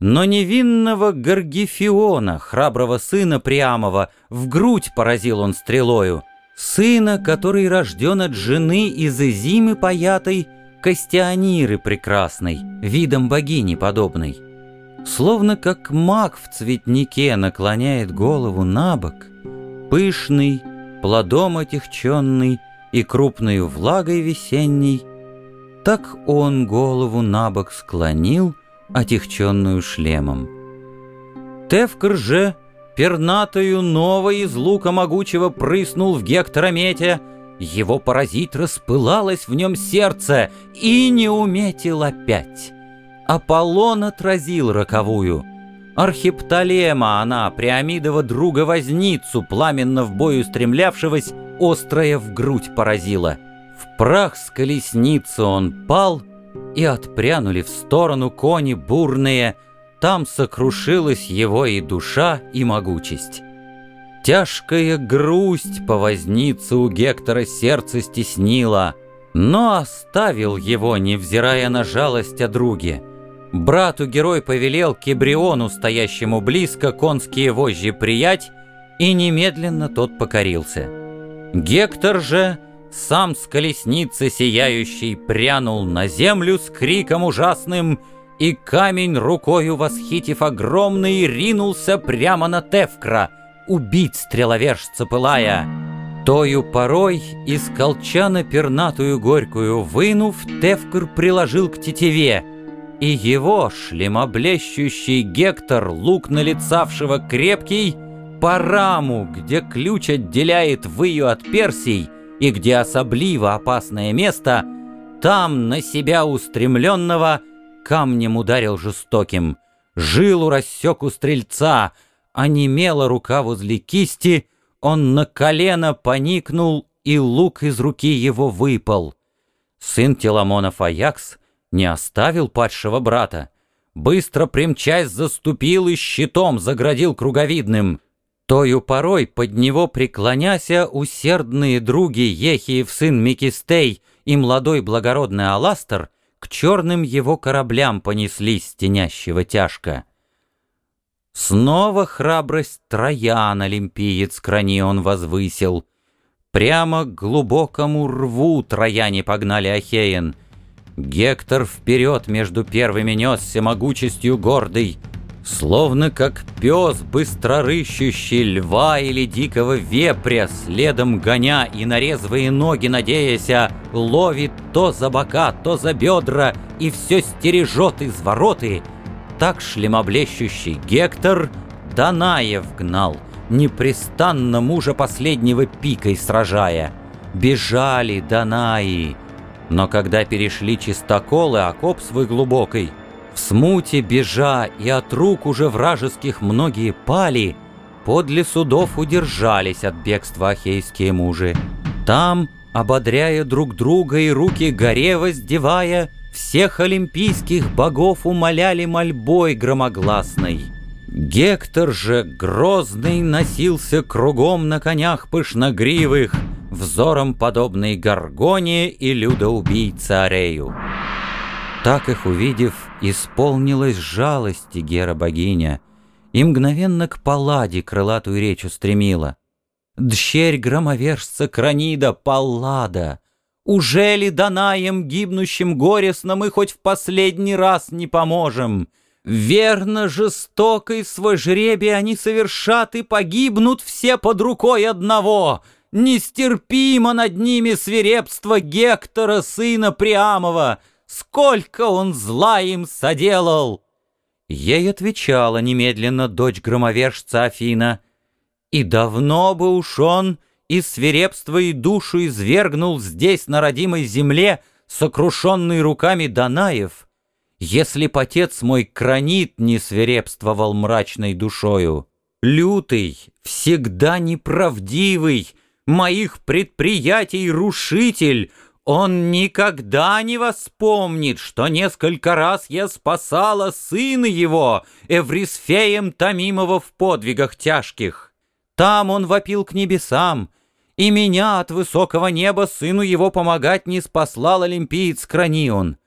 Но невинного Гаргифиона, храброго сына Приамова, в грудь поразил он стрелою, сына, который рожден от жены из Изимы паятой, Костяниры прекрасной, видом богини подобной. Словно как маг в цветнике наклоняет голову на бок, пышный, плодом отягченный и крупной влагой весенней, так он голову на бок склонил, отягченную шлемом. Тевкр же, пернатою новой из лука могучего прыснул в Гектора метя, его поразить распылалось в нем сердце и не уметил опять. Аполлон отразил роковую. Архипталема она, Приамидова друга-возницу, пламенно в бою стремлявшегося, острая в грудь поразила. В прах с колесницы он пал, и отпрянули в сторону кони бурные, там сокрушилась его и душа, и могучесть. Тяжкая грусть по вознице у Гектора сердце стеснила, но оставил его, невзирая на жалость о друге. Брату герой повелел Кебриону, стоящему близко, конские вожжи приять, и немедленно тот покорился. Гектор же, сам с колесницы сияющей, прянул на землю с криком ужасным, и камень, рукою восхитив огромный, ринулся прямо на Тевкра — убить стреловержца пылая. Тою порой из колчана пернатую горькую вынув, Тевкр приложил к тетиве, и его шлемоблещущий Гектор, лук налицавшего крепкий, по раму, где ключ отделяет выю от Персий, и где особливо опасное место, там на себя устремленного камнем ударил жестоким, жилу рассек у стрельца — онемела рука возле кисти, он на колено поникнул, и лук из руки его выпал. Сын Теламонов Аякс не оставил падшего брата. Быстро примчась заступил и щитом заградил круговидным. Тою порой под него преклоняся усердные други Ехиев сын Микистей и молодой благородный Аластер к черным его кораблям понеслись стенящего тяжко. Снова храбрость Троян олимпиец крани он возвысил. Прямо к глубокому рву трояне погнали Ахеен. Гектор вперед между первыми несся могучестью гордый, Словно как пес, быстро рыщущий льва или дикого вепря, Следом гоня и на резвые ноги надеяся, Ловит то за бока, то за бедра, и все стережет из вороты — так шлемоблещущий Гектор Данаев гнал, непрестанно мужа последнего пикой сражая. Бежали Данаи, но когда перешли чистоколы окоп свой глубокой, в смуте бежа и от рук уже вражеских многие пали, подле судов удержались от бегства ахейские мужи. Там, ободряя друг друга и руки горе воздевая, всех олимпийских богов умоляли мольбой громогласной. Гектор же грозный носился кругом на конях пышногривых, взором подобный Гаргоне и людоубийце Арею. Так их увидев, исполнилась жалости Гера-богиня, и мгновенно к Палладе крылатую речь устремила. «Дщерь громовержца Кранида Паллада!» Уже ли Данаем, гибнущим горестно, мы хоть в последний раз не поможем? Верно, жестокой свой жребий они совершат и погибнут все под рукой одного. Нестерпимо над ними свирепство Гектора, сына Приамова. Сколько он зла им соделал!» Ей отвечала немедленно дочь громовержца Афина. «И давно бы уж он...» и свирепство и душу извергнул здесь, на родимой земле, сокрушенный руками Данаев, если б отец мой кранит не свирепствовал мрачной душою. Лютый, всегда неправдивый, моих предприятий рушитель, он никогда не воспомнит, что несколько раз я спасала сына его, Эврисфеем томимого в подвигах тяжких. Там он вопил к небесам, и меня от высокого неба сыну его помогать не спаслал олимпиец Кранион.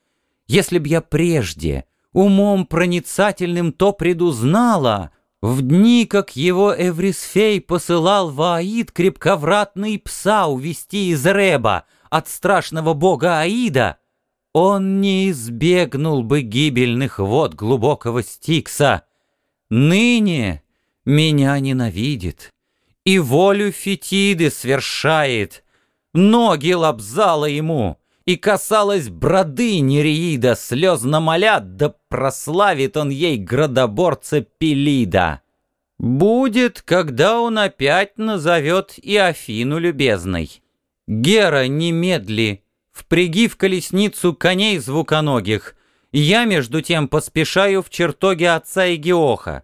Если б я прежде умом проницательным то предузнала, в дни, как его Эврисфей посылал в Аид крепковратный пса увести из Реба от страшного бога Аида, он не избегнул бы гибельных вод глубокого Стикса. Ныне меня ненавидит и волю Фетиды свершает, ноги лобзала ему — и касалась броды Нереида, слезно молят, да прославит он ей градоборца Пелида. Будет, когда он опять назовет и Афину любезной. Гера, немедли, впряги в колесницу коней звуконогих, я, между тем, поспешаю в чертоге отца Игиоха.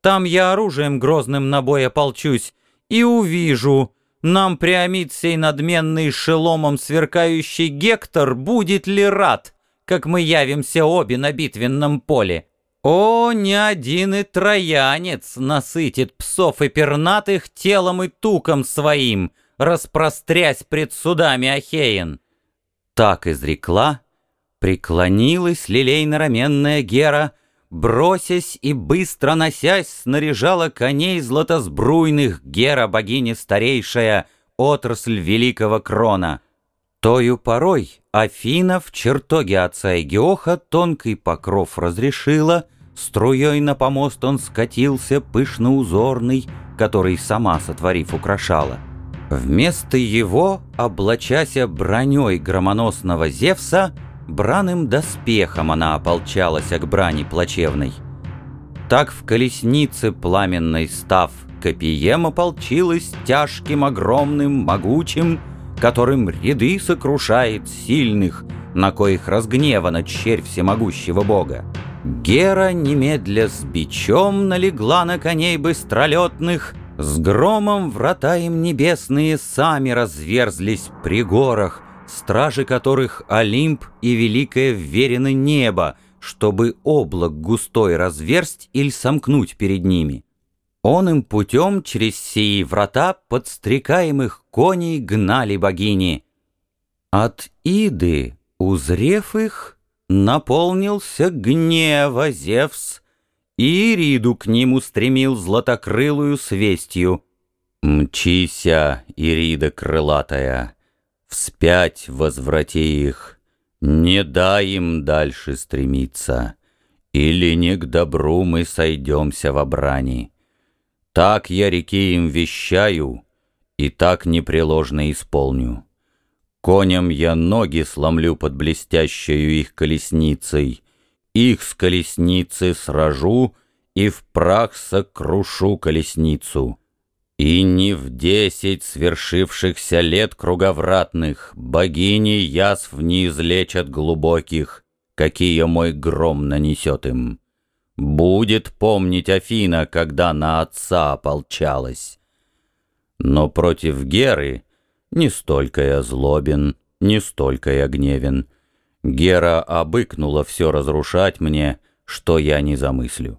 Там я оружием грозным на бой ополчусь и увижу, нам приамит сей надменный шеломом сверкающий Гектор будет ли рад, как мы явимся обе на битвенном поле? О, ни один и троянец насытит псов и пернатых телом и туком своим, распрострясь пред судами Ахеен. Так изрекла, преклонилась лилейно-раменная Гера, бросясь и быстро носясь, снаряжала коней златосбруйных Гера, богиня старейшая, отрасль великого крона. Тою порой Афина в чертоге отца Эгиоха тонкий покров разрешила, струей на помост он скатился пышно-узорный, который сама сотворив украшала. Вместо его, облачася броней громоносного Зевса, Браным доспехом она ополчалась к брани плачевной. Так в колеснице пламенной став, Копием ополчилась тяжким, огромным, могучим, Которым ряды сокрушает сильных, На коих разгневана черь всемогущего бога. Гера немедля с бичом налегла на коней быстролетных, С громом врата им небесные сами разверзлись при горах, стражи которых Олимп и Великое вверено небо, чтобы облак густой разверсть или сомкнуть перед ними. Он им путем через сии врата подстрекаемых коней гнали богини. От Иды, узрев их, наполнился гнева Зевс, и Ириду к ним устремил златокрылую свестью. «Мчися, Ирида крылатая!» Вспять возврати их, не дай им дальше стремиться, Или не к добру мы сойдемся в брани. Так я реки им вещаю, и так непреложно исполню. Коням я ноги сломлю под блестящую их колесницей, Их с колесницы сражу и в прах сокрушу колесницу. И не в десять свершившихся лет круговратных Богини язв не излечат глубоких, Какие мой гром нанесет им. Будет помнить Афина, когда на отца ополчалась. Но против Геры не столько я злобен, не столько я гневен. Гера обыкнула все разрушать мне, что я не замыслю.